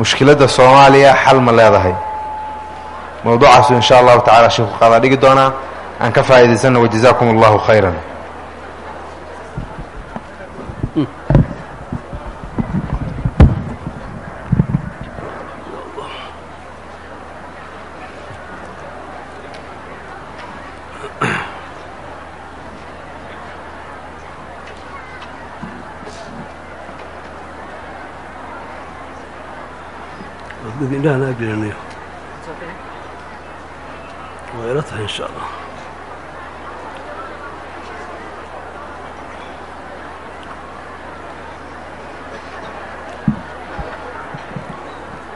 mushkiladda soomaaliya xal ma leedahay. Mowduucaasu in sha allahu tacala sheekhu qaadaa dhigi doonaa aan ka faa'iidaysanno wajazaakum allahu khayran geliyo waa ila tahay insha allah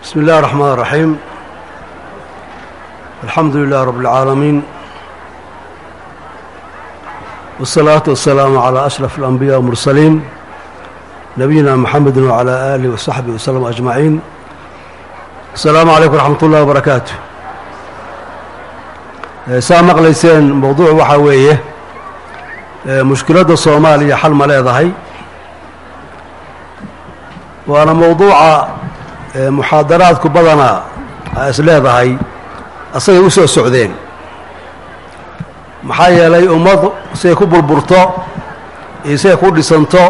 bismi اllahi الرحmaan الraxiim alxamdu lilah rab اlcaalamiin والsalaatu wasalaamu calى ashraf اlanbiya wmursaliin nabiyina mxamedi wcalى alih wasaxbih waslm ajmaciin السلام عليكم ورحمة الله وبركاته saa maqlayseen mowduuc waxaa weeye mushkiladda soomaaliya xal ma leedahay waana mowduuca muxaadaraadku badanaa a is leedahay asagay u soo socdeen maxaa yeelay ummad siay ku burburto iyo siay ku dhisanto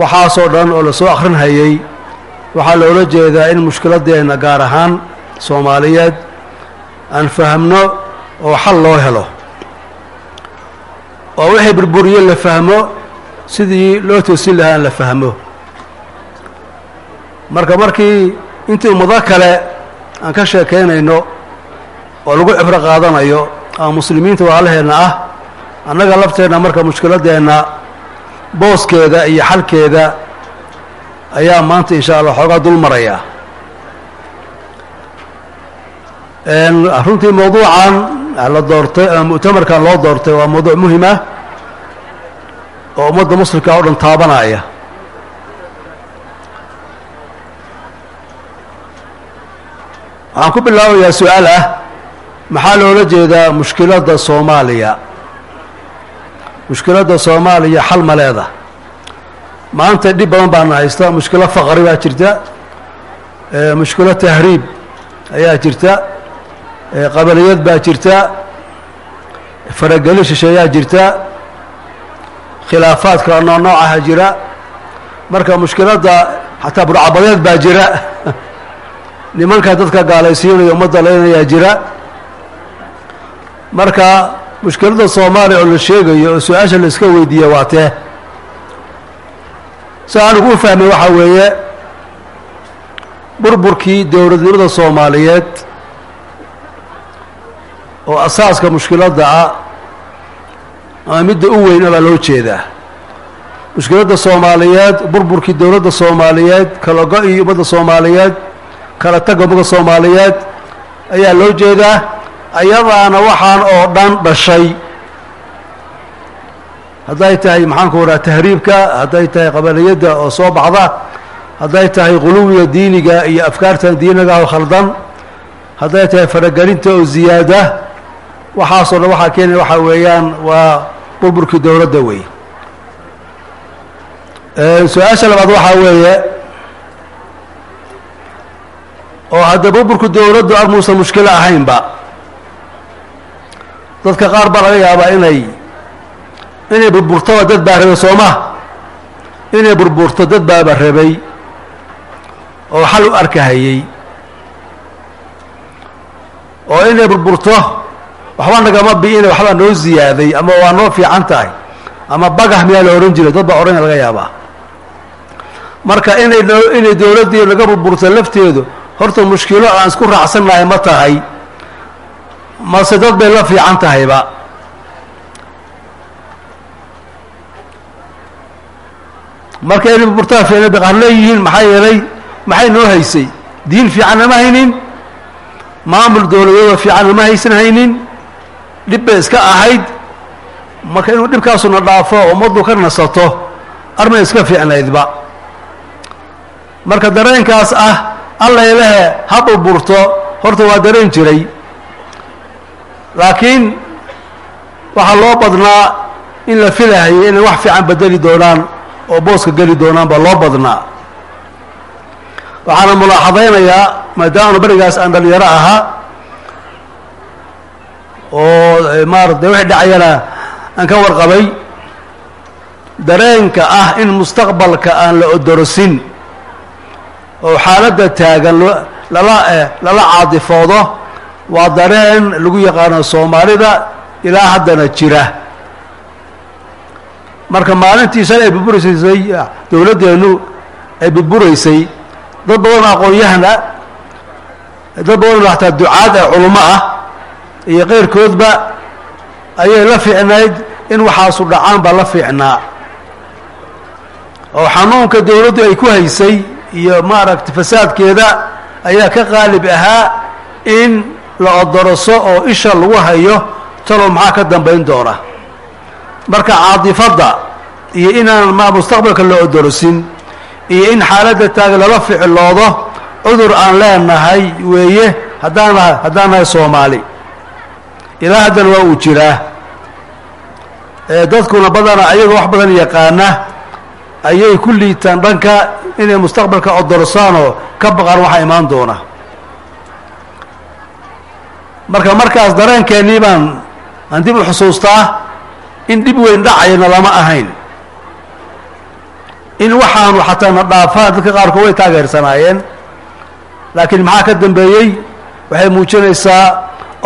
waxaasoo dhan oo lasoo akhrinhayey waxaa loola jeedaa in mushkiladeenna gaar ahaan soomaaliyeed aan fahamno oo xal loo helo. Oo wixii burburiye la fahmo sidii loo toosin lahaa aan la fahmo. Marka markii intii ummado kale aan ka sheekaynayno oo lagu cibro qaadanayo ama muslimiinta waalaheenna ah annaga lafteenna marka mushkiladeenna booskeeda iyo xalkeeda ayaa maanta insha allah xoogaa dul maraya. Runtii mawduucan la doortay ama mu'tamarkan loo doortay waa mawduuc muhiim ah oo ummadda muslimka o dhan taabanaya. Waxaan ku bilaabayaa su'aal ah. Maxaa loola jeedaa mushkiladda soomaaliya? Mushkiladda soomaaliya xal ma leeda maanta dhib badan baana haysta mushkilo faqri baa jirta. Mushkilo tahriib ayaa jirta. Qabaliyad baa jirta. Farageli shisheeyaa jirta. Khilaafaad kala nooc noocaha jira. Marka mushkiladda xataa burcabadeed baa jira. Nimanka dadka gaalaysiinaya ummadda leynayaa jira. Marka mushkiladda soomaaliya oo la sheegayo oo su'aasha la iska weydiiye waa tee si aan ugu fahmay waxaa weeye burburkii dowladnimada soomaaliyeed oo asaaska mushkiladda ah ama midda u weyn abaa loo jeedaa. Mushkiladda soomaaliyeed burburkii dowladda soomaaliyeed kala go-ii ummadda soomaaliyeed kala tagga ummadda soomaaliyeed ayaa loo jeedaa ayadaana waxaan oo dhan dhashay hadday tahay maxaanku waraa tahriibka hadday tahay qabaliyadda oo soo baxda hadday tahay quluwiga diiniga iyo afkaartan diiniga oo khaldan hadday tahay faragelinta oo ziyaada waxaasoo dhan waxaa keenaya waxaa weeyaan waa burburkii dowladda wey su'aasha labaad waxaa weeye oo hadda burburku dowladdu armuusan mushkilo ahaynba dadka qaar baa laga yaabaa inay inay burburtoba dad baa rabay sooma inay burburto dad baaba rabay oo xal u arkahayey oo inay burburto waxba nagama bi'ina waxbaa noo ziyaaday ama waa noo fiican tahay. Ama bagah miyaa la odhan jiray dad baa odhanaya laga yaabaa. Marka inay inay dowladdii naga burburto lafteedu horta mushkilo aan isku raacsannahay ma tahay. Mase dad bay la fiican tahayba marka inay burburtaan fiicna bay qaar leeyihiin maxaa yeelay maxay noo haysay? Diin fiicanna ma haynin maamul dowladeeda fiicanna ma haysan haynin dhib bay iska ahayd. Marka inuu dhibkaasuna dhaafo ummaddu ka nasato armay iska fiicnaydba. Marka dareenkaas ah allaylehe ha burburto horta waa dareen jiray. Laakiin waxaa loo badnaa in la filahayay inay wax fiican bedeli doonaan oo booska geli doonaan baa loo badnaa. Waxaana mulaaxadaynayaa maadaama berigaas aan dhalinyaro ahaa oo maarata wixii dhacayana aan ka warqabay dareenka ah in mustaqbalka aan la odorosin oo xaaladda taagan lala lala caadifoodo waa dareen lagu yaqaano soomaalida ilaa haddana jira marka maalintii shalay ay burburaysay dowladdeennu ay burburaysay dad badan aqoon-yahana dad badan hataa ducaad ee culummo ah iyo keyrkoodba ayay la fiicnayd in waxaasu dhacaan baa la fiicnaa. Oo xanuunka dowladdu ay ku haysay iyo maaragta fasaadkeeda ayaa ka qaalib ahaa in la odoroso oo isha lagu hayo talow maxaa ka dambayn doona marka caadifadda iyo inaan ma mustaqbalka la odorosin iyo in xaaladda taagan lala ficiloodo cudur aan leenahay weeye haddaan haddaan nahay soomaali. Ilaa haddana waa uu jiraa. Dadkuna badana ayagoo wax badan yaqaana ayay ku liitaan dhanka inay mustaqbalka odorosaan oo ka baqaan waxaa imaan doona. Marka markaas dareenkeennii baan aan dib u xusuustaa in dhib weyn dhacayana lama ahayn. In waxaanu xataa na dhaafaan dadka qaarkood way taageersanaayeen. Laakiin maxaa ka dambeeyey? Waxay muujinaysaa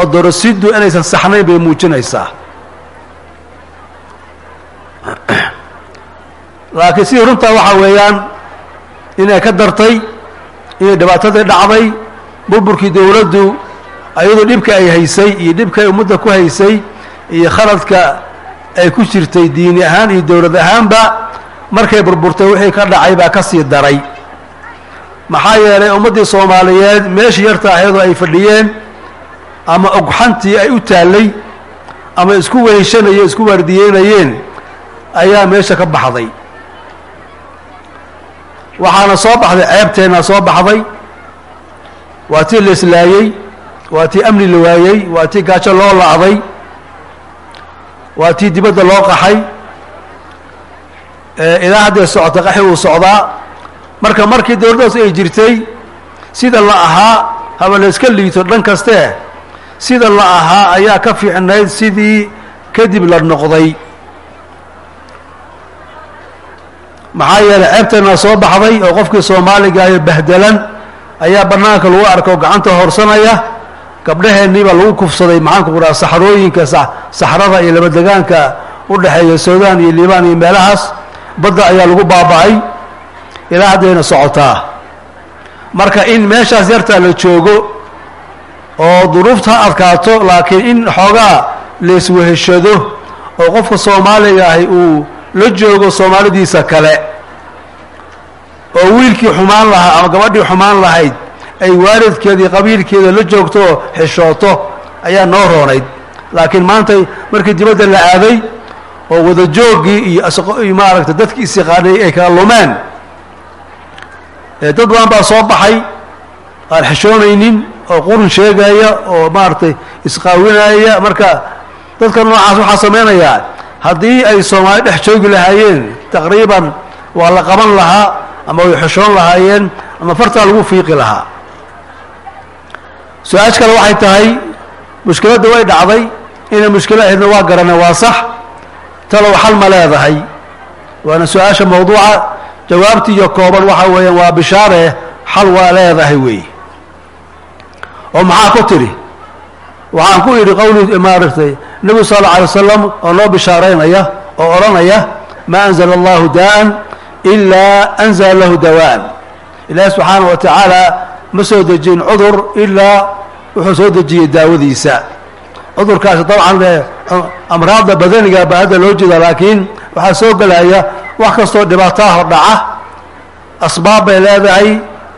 odorosiddu inaysan saxnayn bay muujinaysaa. Laakiin sidii runtaa waxaa weeyaan inay ka dartay inay dhibaatadii dhacday burburkii dowladdu ayadoo dhibka ay haysay iyo dhibka ay ummadda ku haysay iyo khaladka ay ku jirtay diini ahaan iyo dowlad ahaanba markay burburtay wixii ka dhacay baa ka sii daray. Maxaa yeelay ummaddii soomaaliyeed meeshii yarta ahaydoo ay fadhiyeen ama ogxantii ay u taallay ama isku weheshanayeen isku waardiyeynayeen ayaa meesha ka baxday. Waxaana soo baxday ceebteenna soo baxday. Waa tii la islaayey waa tii amni la waayey waa tii gaajo loo lacday waa tii dibadda loo qaxay. Ilaa hadday socota qaxi uu socdaa. Marka markii dowladdaas ay jirtay sida la ahaa haba la iska liito dhan kaste. Sida la ahaa ayaa ka fiicnayd sidii kadib la noqday. Maxaa yeelay ceebteena soo baxday oo qofkii soomaaliga ayo bahdelan ayaa bannaanka lagu arko gacanta horsanaya gabdhaheenniibaa lagu kufsaday maxaanku quraa saxrooyinka saxrada iyo labadegaanka u dhexeeya suudaan iyo liibaan iyo meelahaas badda ayaa lagu baaba'ay. Ilaa haddayna socotaa. Marka in meeshaas yartaa la joogo oo duruufta ha adkaato laakiin in xoogaa laisweheshado oo qofka soomaaliga ahi uu la joogo soomaalidiisa kale oo wiilkii xumaan lahaa ama gabadhii xumaan lahayd ay waalidkeedii qabiilkeeda la joogto oo xishooto ayaa noo roonayd. Laakiin maanta markii dibadda la aaday oo wada jooggii iyo maaragtay dadkii isiqaanay ay kala lumeen dad badan baa soo baxay aan xishoonaynin oo qurun sheegaya oo maaragtay isqaawinaya marka dadka noocaas waxaa samaynayaa haddii ay soomaali dhex joogi lahaayeen taqriiban waa la qaban lahaa ama way xishoon lahaayeen ama fartaa lagu fiiqi lahaa su'aaj kale waxay tahay mushkiladda way dhacday inay mushkilo ahaydna waa garana waa sax talow xal ma leedahay. Waana su'aasha mawduuca jawaabtii iyo kooban waxa weeyaan waa bishaare xal waa leedahay weeye oo maxaa ku tidhi waxaan ku idhi qowli maaragtay nebigu sal alla alay wasalam oo noo bishaaraynaya oo odhanaya maa anzala allahu daa'an ilaa anzala lahu dawaan. Ilaahi subxaana wa tacaala ma soo dejin cudur ilaa wuxuu soo dejiyey daawadiisa. Cudurkaasi dabcan amraadda badaniga baa hadda loo jeeda laakiin waxaa soo gelaya wax kastoo dhibaataha dhaca asbaab bay leedahay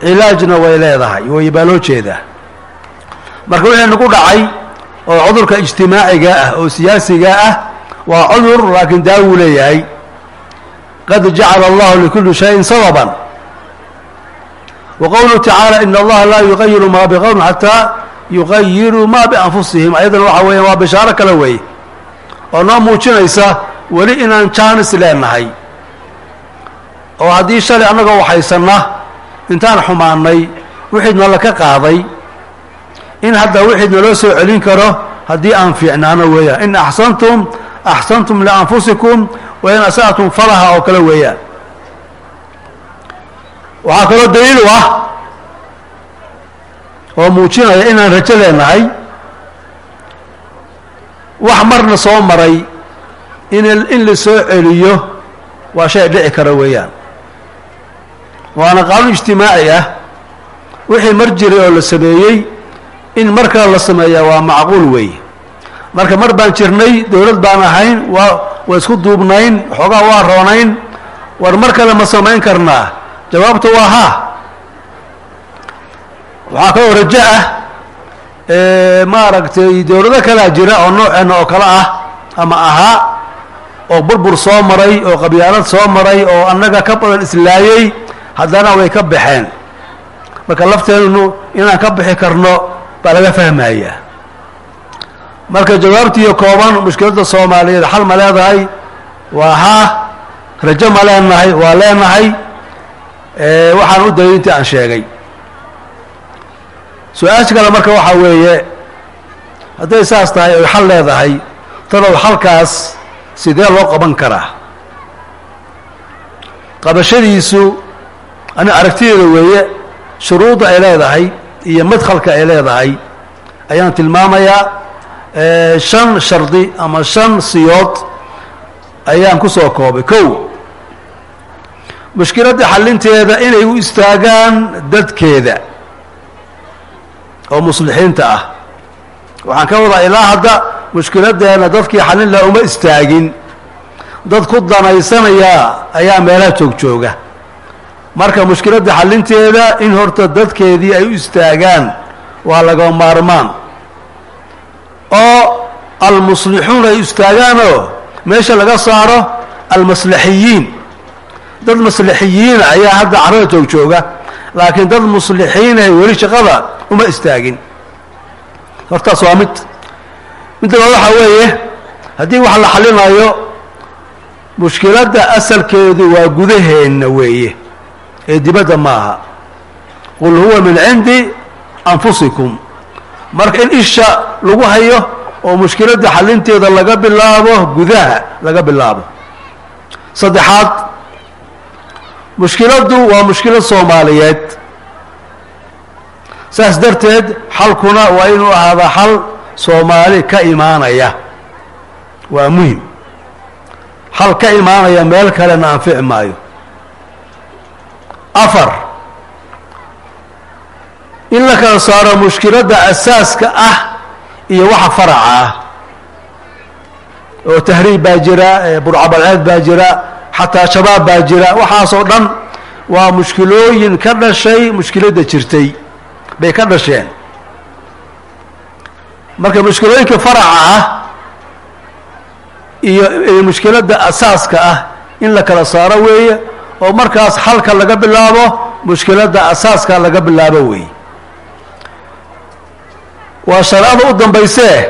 cilaajna way leedahay way baa loo jeedaa. Marka wixii nagu dhacay oo cudurka ijtimaaciga ah oo siyaasiga ah waa cudur laakiin daawuu leeyahay. Qad jacala allahu likulli shayin sababan qowluhu tacaala in allaha laa yuqayiru maa biqowmin xataa yuqayiruu maa bianfusihim ayadana waxa weeyaan waa bishaaro kale weeye. oo noo muujinaysa weli inaan jaanis leenahay oo haddii shalay annagoo waxaysanna intaan xumaanay wixii nala ka qaaday. in hadda wixii naloo soo celin karo haddii aan fiicnaano weeyaan. in axsantum axsantum lianfusikum wa in asa'tum falaha oo kale weeyaan waxaa kaloo daliil u ah oo muujinaya inaan rajo leenahay wax marna soo maray in in la soo celiyo waa shay dhici kara weeyaan. Waana qaanuun ijtimaaci ah wixii mar jiray oo la sameeyey in mar kale la sameeyaa waa macquul weeye marka mar baan jirnay dowlad baan ahayn waa waa isku duubnayn xoogaa waa roonayn war mar kale ma samayn karnaa jawaabta waa ha waxaa kaloo rajo ah maaragtay dowlado kalea jira oo nooceena oo kale ah ama ahaa oo burbur soo maray oo qabyaalad soo maray oo annaga ka badan islaayey haddana way ka baxeen. Marka lafteennu inaan ka bixi karno baa laga fahmayaa marka jawaabtiiyo kooban mushkiladda soomaaliyeed xal ma leedahay? Waa haa. Rajo ma leenahay? Waa leenahay waxaan u dayay intii aan sheegay. Su'aasha kale marka waxaa weeye hadday saas tahay oy xal leedahay talow xalkaas sidee loo qaban karaa? Qabashadiisu ani aragtideeda weeye shuruudda ay leedahay iyo madkhalka ay leedahay ayaan tilmaamayaa shan shardi ama shan siyood ayaan ku soo koobay. Kow mushkiladda xallinteeda inay u istaagaan dadkeeda oo muslixiinta ah. Waxaan ka wadaa ilaa hadda mushkiladdeena dadkii xallin laha uma istaagin. Dad ku danaysanaya ayaa meelaha joog jooga marka mushkiladda xallinteeda in horta dadkeedii ay u istaagaan waa laga maarmaan. Oo almuslixuun ay istaagaanoo meesha laga saaro almaslaxiyiin dad maslaxiyiina ayaa hadda carada joog jooga laakiin dad muslixiinah weli shaqada uma istaagin. Hortaas waa mid midda labaad waxaa weeye haddii wax la xallinayo mushkiladda asalkeedu waa gudaheenna weeye ee dibadda maaha. Qul huwa min cindi anfusikum. Marka in isha lagu hayo oo mushkiladda xallinteeda laga bilaabo gudaha laga bilaabo. Saddexaad mushkiladdu waa mushkilad soomaaliyeed. Saas darteed xalkuna waa inuu ahaadaa xal soomaali ka imaanaya. Waa muhiim xal ka imaanaya meel kalena anfici maayo. Afar in la kala saaro mushkiladda asaaska ah iyo waxa faraca ah. Oo tahriib baa jira burcabalceed baa jira xataa shabaab baa jira. Waxaasoo dhan waa mushkilooyin ka dhashay mushkiladda jirtay bay ka dhasheen. Marka mushkilooyinka faraca ah iyo iyo mushkiladda asaaska ah in la kala saaro weeye oo markaas xalka laga bilaabo mushkiladda asaaska laga bilaabo weeye. Waa sharcada u dambaysee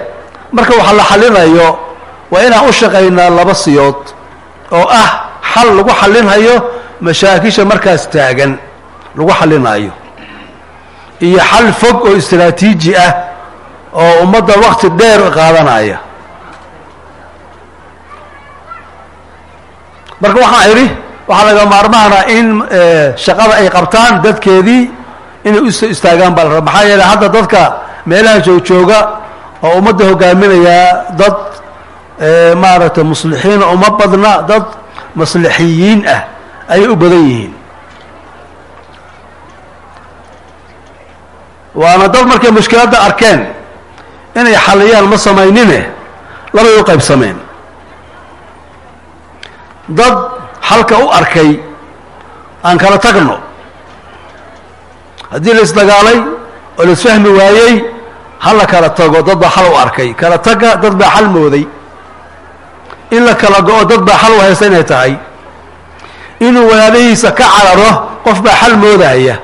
marka waxa la xallinayo waa inaan u shaqaynaa laba siyood oo ah xal lagu xallinhayo mashaakisha markaas taagan lagu xallinayo iyo xal fog oo istraatiiji ah oo ummadda wakti dheer qaadanaya. Marka waxaan idhi waxaa laga maarmaana in shaqada ay qabtaan dadkeedii inay u istaagaan baa la raba maxaa yeele hadda dadka meelaha joogjooga oo ummadda hogaaminayaa dad maaragtay muslixiina uma badna dad maslixiyiin ah ayay u badan yihiin. Waana dad markay mushkiladda arkeen inay xalliyaan ma samaynine labay u qaybsameen. Dad xalka u arkay aan kala tagno haddii la isdagaalay oo la isfahmi waayey ha la kala tago dad baa xal u arkay. Kala taga dad baa xal mooday in la kala go-o dad baa xal u haysta inay tahay. Inuu walaalihiisa ka cararo qof baa xal moodaya.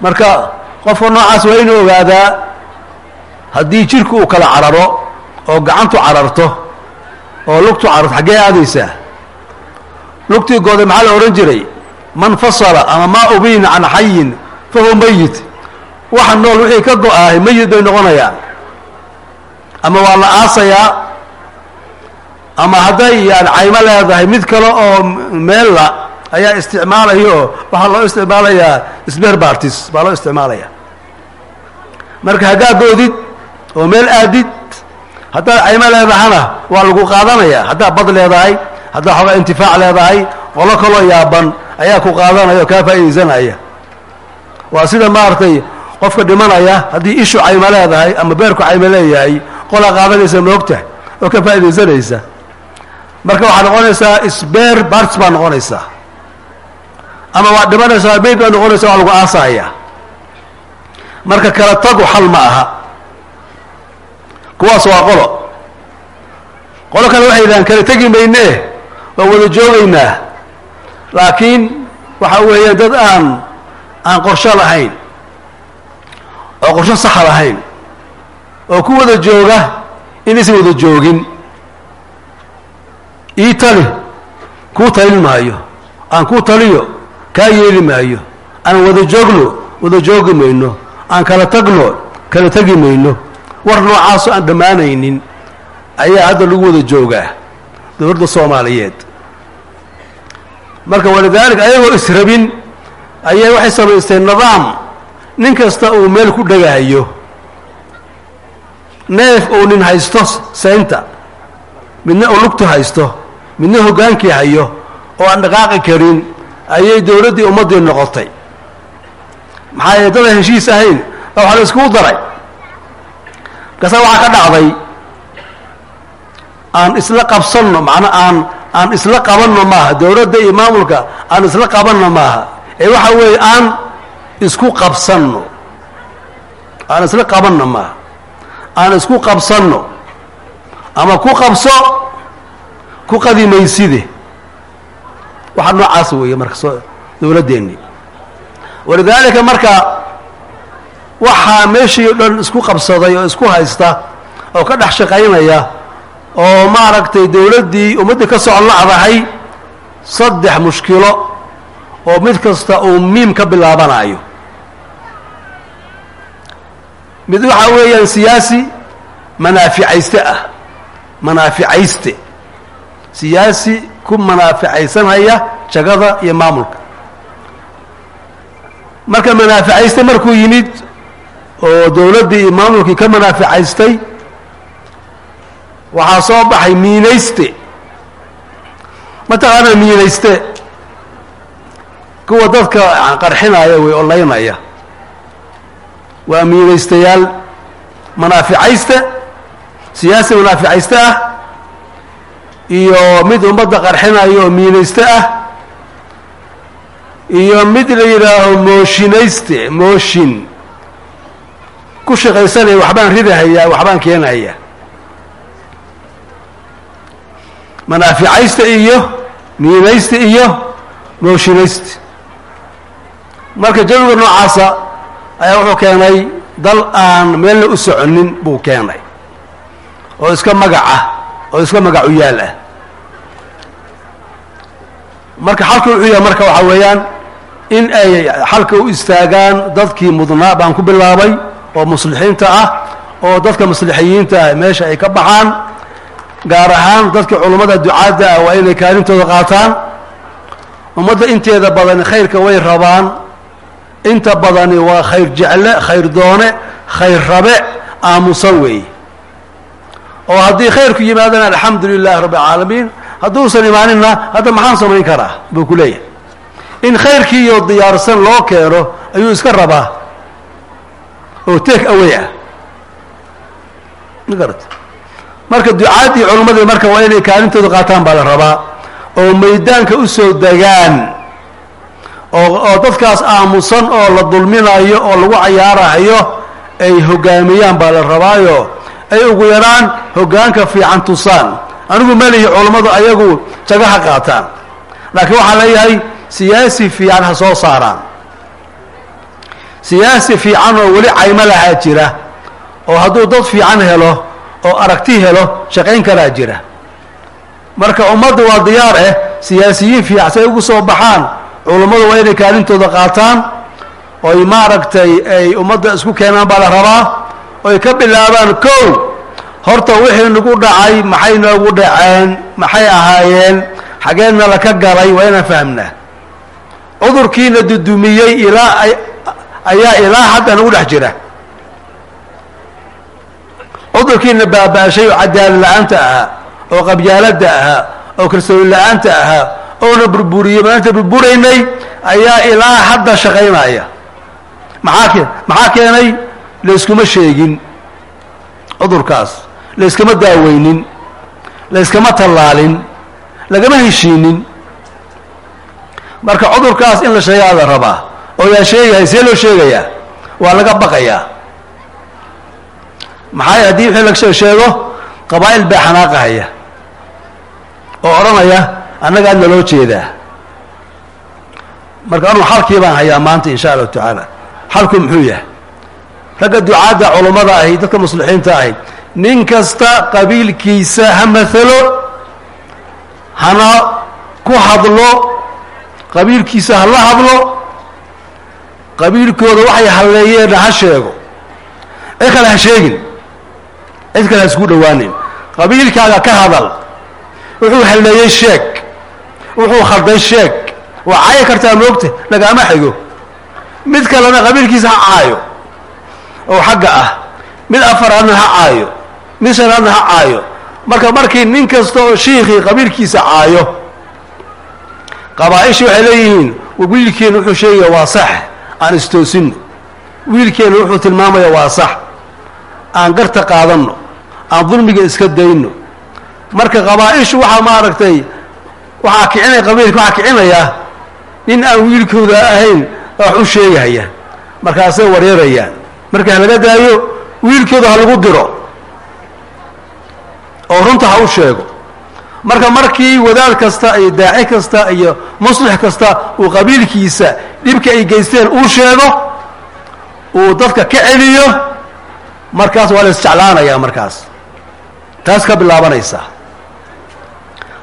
Marka qofka noocaas waa inuu ogaadaa haddii jirku uu kala cararo oo gacantu cararto oo lugtu cararto xaggee aadaysaa? Lugtii gooday maxaa la odhan jiray? Man fasala ama maa ubina can xayin fa huwa meyit waxa nool wixii ka go-ahay meyit bay noqonayaan ama waa la aasayaa ama hadday yani caymo leedahay mid kale oo meella ayaa isticmaalaya oo waxaa loo isticmaalayaa sber bartis baa loo isticmaalaya. Marka haddaad doodid oo meel aadid haddaad caymo leedahana waa lagu qaadanaya. Haddaad bad leedahay haddaad xoogaa intifaac leedahay qolo kaloo yaaban ayaa ku qaadanaya oo kaa faa'iidaysanaya. Waa sida maaragtay qofka dhimanaya haddii ishu caymo leedahay ama beerku caymo leeyahay qolaa qaadanaysa moogta oo ka faa'iidaysanaysa marka waxaad noqonaysaa sber barts baa noqonaysaa. Ama waad dhimanaysaa mayd baa noqonaysa waa lagu aasaya marka kala tagu xal ma aha. Kuwaas waa qolo. Qolo kale waxay yidhahaan kala tegi maynee waa wada joogaynaa. Laakiin waxa weeye dad aan aan qorsho lahayn oo qorsho saxa lahayn oo ku wada jooga inaysan wada joogin ii tali kuu talin maayo aan kuu taliyo kaa yeeli maayo aan wada joogno wada joogi mayno aan kala tagno kala tegi mayno. War noocaasoo aan dhammaanaynin ayaa hadda lagu wada joogaa dowladda soomaaliyeed. Marka walidaalika ayagoo israbin ayay waxay samaysteen nidaam nin kasta uu meel ku dhagaayo neef uu nin haysto saynta midna uu lugtu haysto midna hoggaankii hayo oo aan dhaqaaqi karin ayay dowladdii ummaddii noqotay. Maxaa yeele dad aan heshiis ahayn baa waxaa la iskugu daray. Markaasa waxaa ka dhacday aan isla qabsanno macnaa aan aan isla qabanno maaha dowladda iyo maamulka aan isla qabanno maaha. Ee waxa weeye aan isku qabsanno. Aan isla qabanno maaha. Aan isku qabsanno. Ama ku qabso ku qadimayside. Waxa noocaas weeye marka soo dowladdeenni walidaalika marka waxaa meeshii dhan isku qabsaday oo isku haysta oo ka dhex shaqaynaya oo maaragtay dowladdii ummaddii ka socon lacdahay saddex mushkilo oo mid kasta uu miim ka bilaabanayo. Mid waxaa weeyaan siyaasi manaaficayste ah manaaficayste siyaasi ku manaaficaysanhaya jagada iyo maamulka. Marka manaaficayste markuu yimid oo dowladdii iyo maamulkii ka manaaficaystay waxaa soo baxay miinayste. Mataqaanaa miinayste? Kuwa dadka qarxinaya way olaynaya waa miinaystayaal manaaficayste siyaasi manaaficayste ah iyo mid ummadda qarxinayo oo miinayste ah iyo mid la yidhaaho mooshinayste mooshin. Ku shaqaysanaya waxbaan ridahayaa waxbaan keenayaa. Manaaficaysta iyo miinaysta iyo mooshinaysta marka jawiga noocaasa ayaa wuxuu keenay dal aan meelna u soconin buu keenay. Oo iska magac ah oo iska magac u yaal ah. Marka xalka wuxuu yahay marka waxaa weeyaan in ay xalka u istaagaan dadkii mudnaa baan ku bilaabay oo muslixiinta ah oo dadka muslixiyiinta ah meesha ay ka baxaan gaar ahaan dadka culummada ducaadda ah waa inay kaalintooda qaataan. Ummadda inteeda badani khayrka way rabaan inta badani waa khayr jecle khayr doone khayr rabe aamusan weeye oo haddii khayrku yimaadana alxamdu lilahi rabbi alcaalamiin hadduusan imaaninna hadda maxaan samayn karaa? Buu ku leeyahay. In khayrkii iyo diyaarsan loo keeno ayuu iska rabaa. Oo take away ah. Ma garata marka ducaaddii culummadii marka waa inay kaalintooda qaataan baa la rabaa oo maydaanka u soo degaan oo oo dadkaas aamusan oo la dulminayo oo lagu cayaarahayo ay hoggaamiyaan baa la rabaayo ay ugu yaraan hoggaanka fiican tusaan. Anigu melihi culummadu ayagu jagaha qaataan. Laakiin waxaa leeyahay siyaasi fiican ha soo saaraan. Siyaasi fiican oo weli caymo lahaa jira oo hadduu dad fiican helo oo aragti helo shaqayn karaa jira. Marka ummadda waa diyaar ah siyaasiyiin fiican si ay ugu soo baxaan culummadu waa inay kaalintooda qaataan oy maaragtay ay ummadda isku keenaan baa la rabaa oy ka bilaabaan kow. Horta wixii nagu dhacay maxay noogu dhaceen maxay ahaayeen xageedna laka galay waa inaan fahmnaa cudurkiina dudumiyey ilaa ayaa ilaa hadda nagu dhex jira. Cudurkiina baaba-shay oo cadaalad la'aanta ahaa oo qabyaaladda ahaa oo kalsooni la'aanta ahaa oona burburiyey maalinta burburaynay ayaa ilaa hadda shaqaynaya. Maxaa ke maxaa keenay layskuma sheegin cudurkaas layskama daaweynin layskama tallaalin lagama heshiinin. Marka cudurkaas in la sheegaa la rabaa oo yaa sheegahay see loo sheegayaa waa laga baqayaa. Maxaa haddii wixii laga sheego qabaa'il baa xanaaqahaya oo odhanaya annagaa naloo jeedaa. Marka anu xalkii baan hayaa maanta insha allahu tacaala. Xalku muxuu yahay ragga ducaadda culummada ahi dadka muslixiinta ahi nin kasta qabiilkiisa ha maalo hana ku hadlo qabiilkiisa ha la hadlo qabiilkooda waxay halleeyeenna ha sheego. Cid kale ha sheegin. Cid kale ha isku dhowaanin qabiilkaaga ka hadal. Wuxuu halleeyey sheeg. Wuxuu khalday sheeg. Waa caayi kartaa moogta lagaama xigo. Mid kalena qabiilkiisa ha caayo oo xagga ah. Mid afaraadna ha caayo mid shanaadna ha caayo marka markii nin kasta oo shiikhii qabiilkiisa caayo qabaa-ishii waxay leeyihiin wiilkeenu wuxuu sheegaya waa sax aan istoosino. Wiilkeenu wuxuu tilmaamaya waa sax. Aan garta qaadanno aan dulmiga iska dayno. Marka qabaa-ishu waxaa maaragtay waxaa kicinaya qabiilka waxaa kicinayaa nin aan wiilkooda ahayn wax u sheegahaya. Markaasay wareerayaan marka ha laga daayo wiilkooda ha lagu diro. Oo runta ha u sheego. Marka markii wadaad kasta iyo daaci kasta iyo muslix kasta uu qabiilkiisa dhibka ay geysteen uu sheego uu dadka ka celiyo markaas waa la isjeclaanayaa markaas. Taas ka bilaabanaysa.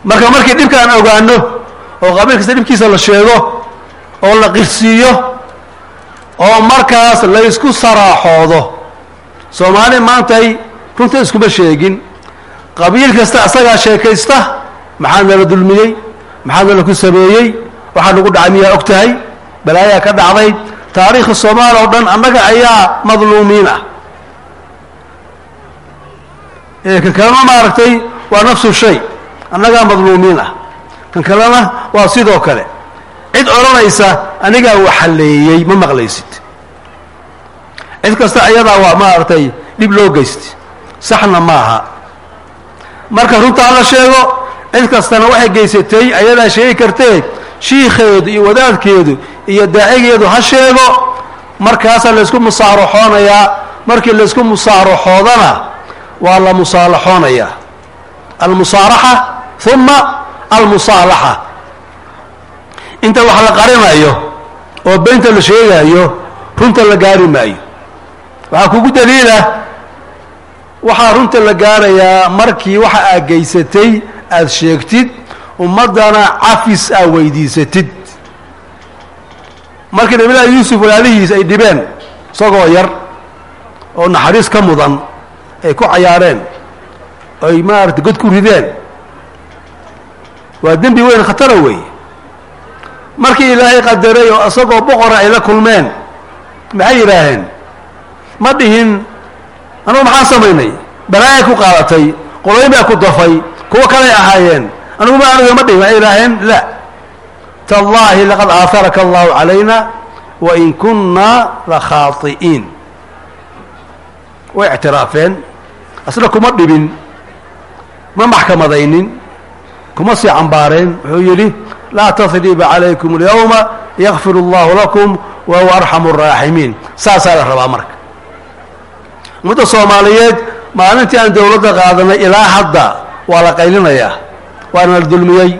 Marka markii dhibka aan ogaano oo qabiil kasta dhibkiisa la sheego oo la qirsiiyo oo markaas la ysku saraaxoodo. Soomaali maantay runta iskuma sheegin. Qabiil kasta asagaa sheekaysta maxaa nala dulmiyey maxaa nala ku sameeyey waxaa nagu dhacay miyaa og tahay? Balaayaa ka dhacday. Taariikha soomaaliya oo dhan annaga ayaa madluumiin ah. Kan kalena maaragtay waa nafsu shay. Annagaa madluumiin ah. Kan kalena waa sidoo kale cid odhanaysa anigaa waxaleeyey ma maqlaysid. Cid kasta ayadaa waa maaragtay dhib loo geysta saxna maaha. Marka runtaa la sheego cid kastana waxay geysatay ayadaa sheegi kartee shiikheedu iyo wadaadkeedu iyo daacigeedu ha sheego markaasaa laysku musaaraxoonayaa markii laysku musaaraxoodana waa la musaalaxoonayaa almusaaraxa uma almusaalaxa inta wax la qarinayo oo beynta la sheegaayo runta la gaari maayo. Waxaa kugu daliila waxaa runta la gaarayaa markii waxa aad geysatay aada sheegtid ummaddana cafis aa weydiisatid. Markii nabilahi yuusuf walaalihiis ay dhibeen isagoo yar oo naxariis ka mudan ay ku cayaareen ay maarata god ku rideen. Waa dembi weyn khatara weeye markii ilaahay qadaray oo isagoo boqora ay la kulmeen maxay yidhaaheen ma dhihin anugu maxaan samaynay? Balaayay ku qaadatay qoloyn baa ku dafay kuwo kalay ahaayeen. Anugu ma aniga ma dhihin. Waxay yidhaaheen la. Tallaahi laqad aaharaka allahu calayna wain kunna la khaai'iin way ictiraafeen. Asna kuma dhibin ma maxkamadaynin kuma sii cambaareen. Wuxuu yidhi laa tadriba calaykum اlyawma yakfir اllahu lakum wa huwa arxamu الraaximiin saasaa la rabaa marka ummadda soomaaliyeed maalintii aan dowladda qaadanay ilaa hadda waa la qaylinayaa waana la dulmiyey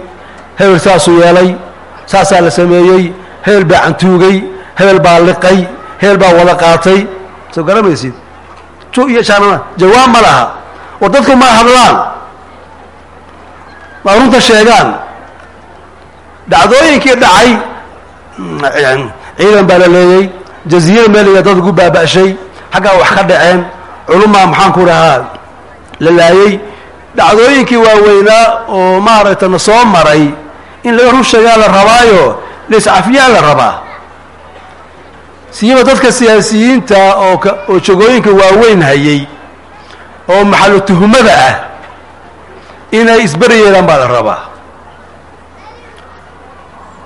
hebel saasuu yeelay saasaa la sameeyey hebel baa cantuugay hebel baa liqay hebel baa wada qaatay soo garamaysid tu iyo shaanana jawaab ma laha oo dadku ma hadlaan ma runta sheegaan dhacdooyinkii dhacay ciidan baa la leeyey jaziyada meeliga dad ugu baaba'shay xaggaa wax ka dhaceen culumaa maxaan ku dhahaa la laayey dhacdooyinkii waaweynaa oo maaragta na soo maray in laga run sheegaa la rabaayo laiscafiyaa la rabaa. Siiba dadka siyaasiyiinta oo oo jagooyinka waaweyn hayay oo maxallu tuhumada ah inay isberi yeelaan baa la rabaa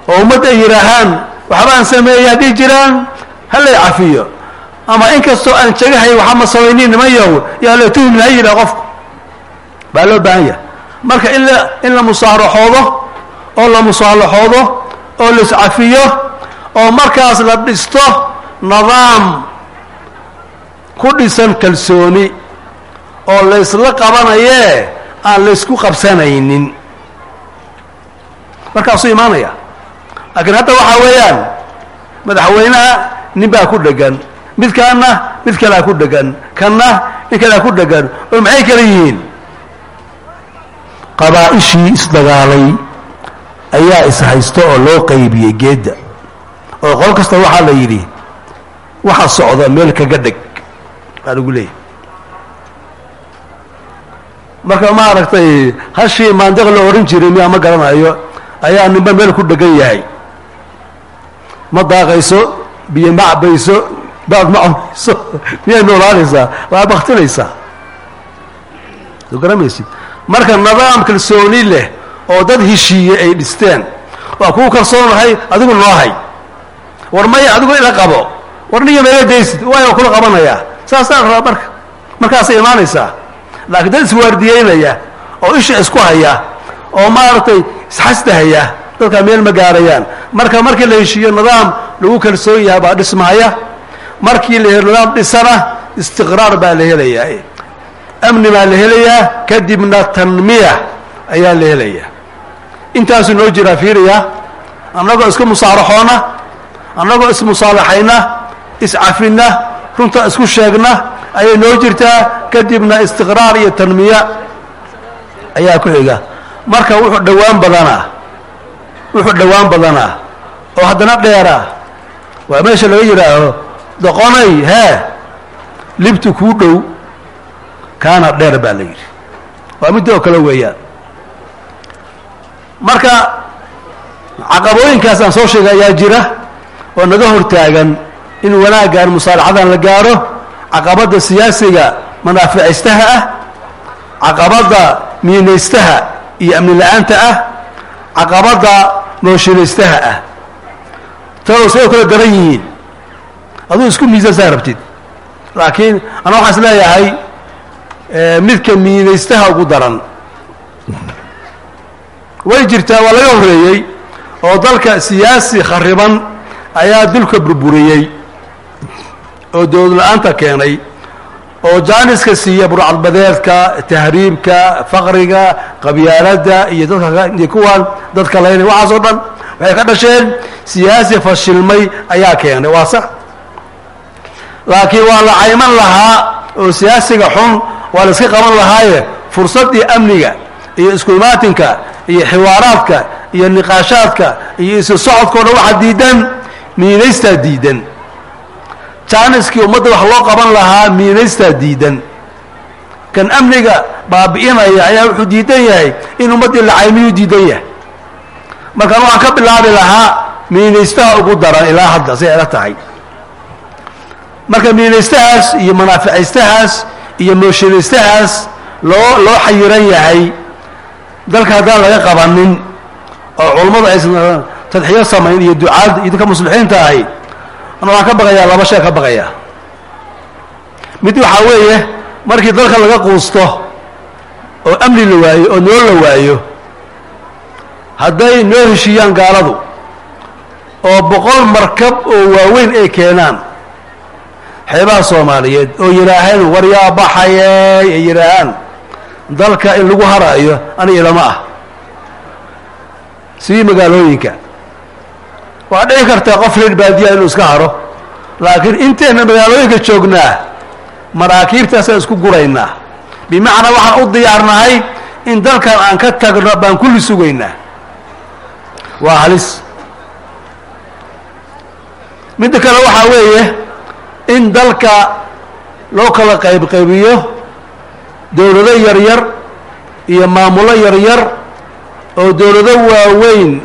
oo ummadda ay yidhaahaan waxbaan sameeyey haddii jiraan halay cafiyo. Ama in kastoo aan jagahay waxama samaynin niman yahow yaa la tuhmi ha yidhaha qofku. Baa loo baahan yahay. Marka in la in la musaaraxoodo oo la musaalaxoodo oo la iscafiyo oo markaas la dhisto nidaam ku dhisan kalsooni oo laysla qabanayee aan laysku qabsanaynin. Markaasuu imaanaya laakiin hadda waxaa weeyaan madaxweynaha nin baa ku dhegan midkaana mid kalea ku dhegan kanna nin kalea ku dhegan oo maxay kala yihiin? Qabaa'ishii isdagaalay ayaa ishaysto oo loo qaybiyey geedda oo qol kasta waxaa la yidhi waxa socda meel kaga dheg baa lagu leeyahy marka maaragtay hashii maandiq la odhan jiray miyaa ma garanayo? Ayaa ninba meel ku dhegan yahay ma daaqayso biyo ma cabayso baad ma cunayso miyay noolaanaysaa waa baktinaysaa soo garamaysid marka nidaam kalsooni leh oo dad heshiiye ay dhisteen waa kuu kalsoonahay adigu noohay war maya adigu ila qabo. War niga meela daysid waayo kula qabanayaa saasaa rabaa marka. Markaasay imaanaysaa laakiin dad iswaardiyeynaya oo isha isku haya oo maaragtay isxasdahaya dadkaa meel ma gaarayaan. Marka markii la heshiiyo nidaam lagu kalsoon yahay baa dhismahaya markii la helo nidaam dhisana istiqraar baa la helayaa. Amni baa la helayaa kadibna tanmiya ayaa la helayaa. Intaasuu noo jiraa fiiriya. Annagoo iska musaaraxoona annagoo ismusaalaxayna iscafina runta isku sheegna ayay noo jirtaa kadibna istiqraar iyo tanmiya ayaa ku xiga. Marka wuxuu dhowaan badanaa wuxuu dhowaan badanaa oo haddana dheera waa meesha laga yidhaaho doqonay hee libtu kuu dhow. Kaana dheer baa la yidhi. Waa midda oo kale weeyaan. Marka caqabooyinkaas aan soo sheegay ayaa jira oo naga hortaagan in wanaaggan musaalaxadan la gaaro caqabadda siyaasiga manaaficaystaha ah caqabadda miinaystaha iyo amni la'aanta ah caqabadda mooshinaystaha ah. Tao say oo kala daran yihiin. Aduu isku miisansaa rabtid. Laakiin ana waxaan is leeyahay midka miinaystaha ugu daran. Way jirtaa waa laga horreeyey oo dalka siyaasi khariban ayaa dulka burburiyey oo dowlad la'aanta keenay oo jaaniska siiya burcadbadeedka tahriibka faqriga qabyaaladda iyo dadka kuwaan dadka laynay waxaas oo dhan waxay ka dhasheen siyaasi fashilmay ayaa keenay. Waa sax. Laakiin waa la cayman lahaa oo siyaasiga xun waa la iska qaban lahaaye fursaddii amniga iyo isku imaatinka iyo xiwaaraadka iyo niqaashaadka iyo isu socodkao dhan waxaa diidan miinaystaa diidan jaaniskii ummadda wax loo qaban lahaa miinaystaa diidan. Kan amniga baabi'inaya ayaa wuxuu diidan yahay in ummaddii la caymiyuu diidan yahay. Markaan waxaan ka bilaabi lahaa miinaystaha ugu daran ilaa hadda say ila tahay. Marka miinaystahaas iyo manaaficaystahaas iyo mooshinaystahaas loo loo xayiran yahay dalka haddaan laga qabanin oo culummadu aysan tadxiyo samayn iyo ducaad iyo dadka muslixiinta ahi ana waxaan ka baqayaa laba shay ka baqayaa mid waxaa weeye markii dalka laga quusto oo amni la waayo oo nolol la waayo hadday noo heshiiyaan gaaladu oo boqol markab oo waaweyn ay keenaan xeebaha soomaaliyeed oo yidhaaheen war yaa baxayey ay yidhaahaan dalka in lagu haraayo aniga ilama ah. Sidii magaalooyinka waa dhici kartaa qof reer baadiya inuu iska haro. Laakiin intayna magaalooyinka joognaa maraakiibtaasaan isku guraynaa. Bimacnaa waxaan u diyaarnahay in dalkan aan ka tagno baan kulli sugaynaa waa halis. Midda kale waxaa weeye in dalka loo kala qaybqaybiyo dowlado yaryar iyo maamulo yaryar oo dowlado waaweyn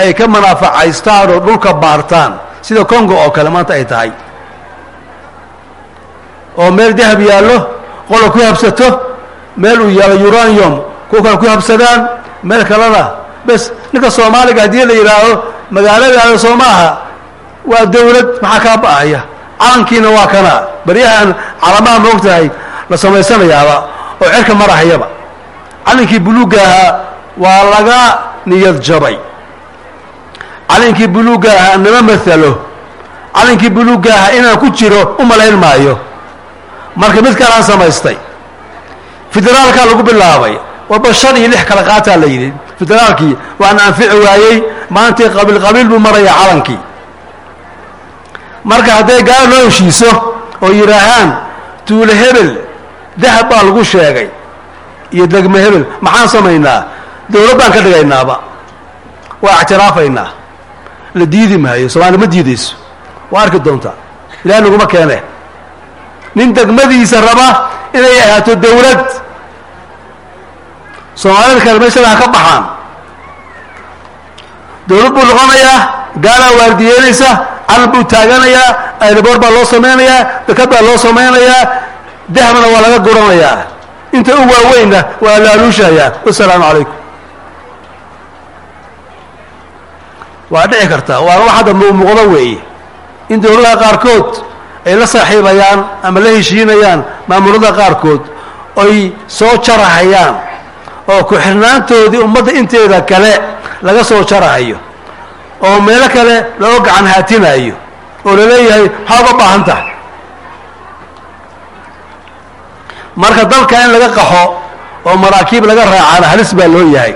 ay ka manaafacaystaan oo dhulka baartaan. Sida congo oo kale maanta ay tahay. Oo meel dahab yaallo qola ku habsato meel uu yaalo uranium kuwa kale ku habsadaan meel kalena bes ninka soomaaliga haddii la yidhaahdo magaaladaada soo maaha waa dawlad maxaa kaa ba'aya? Calankiina waa kana. Baryahan calamaha moog tahay la samaysanayaaba oo cerka marahayaba. Calankii buluugga ahaa waa laga niyad jabay calankii buluugga ahaa nama maalo calankii buluugga ahaa inaan ku jiro u malayn maayo. Marka mid kalaan samaystay. Federaalkaa lagu bilaabay. Warba shan iyo lix kala qaataa la yidhi. Federaalkii waana anfici waayey. Maantii qabiil qabiil buu maraya calankii. Marka hadday gaalo loo heshiiso oo yidhaahaan tuule hebel dahab baa lagu sheegay. Iyo degme hebel. Maxaan samaynaa? Dawlad baan ka dhigaynaaba waa ictiraafaynaa la diidi maayo soomaaliya ma diidayso. Waa arki doontaa ilaah naguma keene. Nin degmadiisa raba inay ahaato dawlad. Soomaalida kale meeshada ha ka baxaan. Dawlad buu noqonayaa gaalaa waardiyeynaysa calan buu taaganayaa airboor baa loo samaynayaa dekad baa loo samaynayaa dahbna waa laga guranayaa. Inta u waaweynna waa laaluushayaa. Wasalaamu calaykum waa dhici kartaa waana wax hadda muuqdo weeye. In dawladaha qaarkood ay la saaxiibayaan ama la heshiinayaan maamulada qaarkood oy soo jarahayaan oo ku-xirnaantoodii ummadda inteeda kale laga soo jarahayo oo meelo kale loo gacan haatinayo oo la leeyahay maxaa uga baahan tahay. Marka dalka in laga qaxo oo maraakiib laga raacana halis baa loo yahay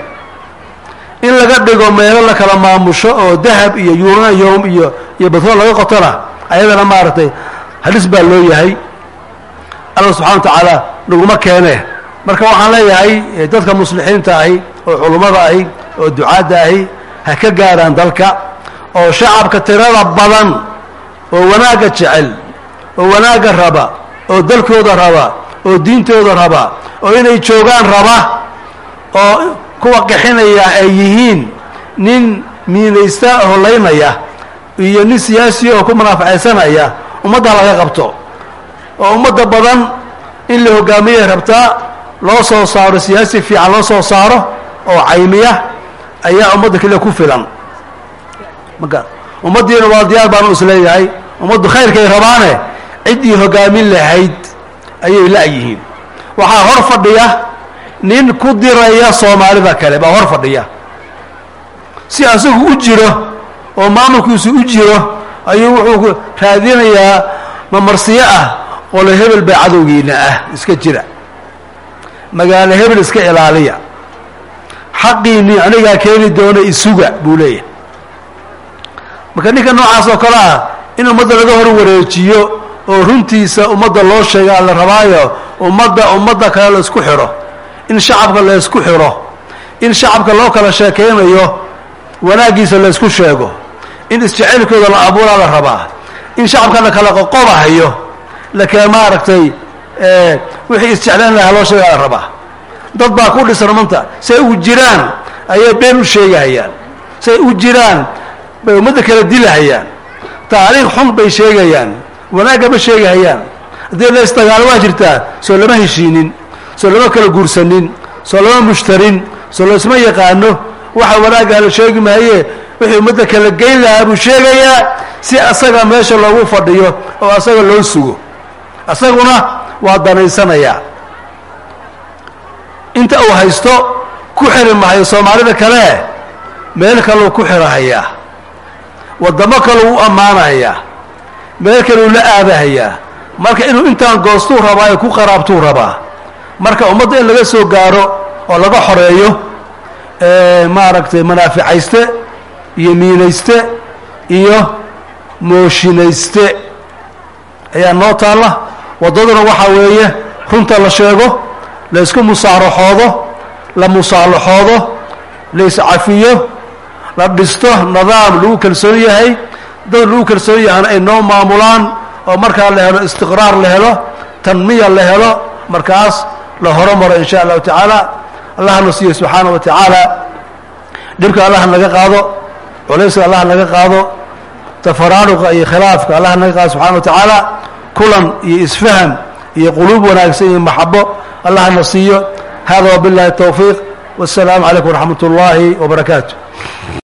in laga dhigo meelo la kala maamusho oo dahab iyo uranium iyo iyo batrool laga qotona ayadana maaragtay halis baa loo yahay. Alla subxana wa tacaala naguma keene. Marka waxaan leeyahay dadka muslixiinta ahi oo culummada ahi oo ducaadda ahi ha ka gaaraan dalka oo shacabka tirada badan oo wanaagga jecel oo wanaagga raba oo dalkooda raba oo diintooda raba oo inay joogaan raba oo kuwa qixinaya ay yihiin nin miinaysta holaynaya iyo nin siyaasi oo ku munaaficaysanaya ummadda laga qabto. Oo ummadda badan in la hogaamiyay rabtaa loo soo saaro siyaasi fiican loo soo saaro oo caymiya ayaa ummadda kale ku filan. Ummaddiina waa diyaar baanu is leeyahay ummaddu khayrkay rabaane ciddii hogaamin lahayd ayay la-yihiin waxaa hor fadhiya nin ku diraya soomaalida kale baa hor fadhiya. Si asagu u jiro oo maamulkiisu u jiro ayuu wuxuu raadinayaa mamarsiyo ah qolo hebel baa cadowgiina ah iska jira. Magaalo hebel iska ilaaliya. Xaqiinii anigaa keeni doona isuga buu leeyahay. Marka ninka noocaas oo kale ah in ummadda laga hor wareejiyo oo runtiisa ummadda loo sheegaa la rabaayo ummadda ummadda kale la isku xidho in shacabka la isku xidho in shacabka loo kala sheekaynayo wanaaggiisa la isku sheego in isjacaylkooda la abuuraa la rabaa in shacabka la kala qoqobahayo laka maaragtay wixii isjeclaan lahaa loo sheegaa la rabaa. Dad baa ku dhisan manta say u jiraan ayay been u sheegahayaan say u jiraan bay ummadda kala dilahayaan taariikh xun bay sheegayaan wanaagga ma sheegahayaan haddii la isdagaalo waa jirtaa soo lama heshiinin soo lama kala guursanin soo lama mushtarin soo laisma yaqaano waxa wanaaggaa la sheegi maaye wixii ummadda kala geyn lahaa buu sheegayaa si asaga meesha loogu fadhiyo oo asaga loo sugo. Asaguna waa danaysanayaa. Inta uu haysto ku xiri mahayo soomaalida kale meel kaleu ku xirahayaa. Waddamo kaleu u ammaanahayaa meel kaleu la aadahayaa. Marka inuu intaan goostuu rabaayo ku qaraabtuu rabaa marka ummadda in laga soo gaaro oo laga xoreeyo maaragtay manaaficayste iyo miinayste iyo mooshinayste ayaa noo taalla. Waddaduna waxaa weeye runta la sheego la isku musaaraxoodo la musaalaxoodo la iscafiyo la dhisto nidaam lagu kalsoon yahay. Dad lagu kalsoon yahana ay noo maamulaan oo markaa la helo istiqraar la helo tanmiya la helo markaas la horumaro in sha allahu tacaala. Allahna siiyo subxaana wa tacaala. Dhibka allah naga qaado culayska allah naga qaado tafaraaruqa iyo khilaafka allah naga qaado subxana wa tacaala kulan iyo isfaham iyo quluub wanaagsan iyo maxabo allahna siiyo. Hada wabillahi towfiiq wasalaamu calaykum waraxmat ullaahi wabarakaatu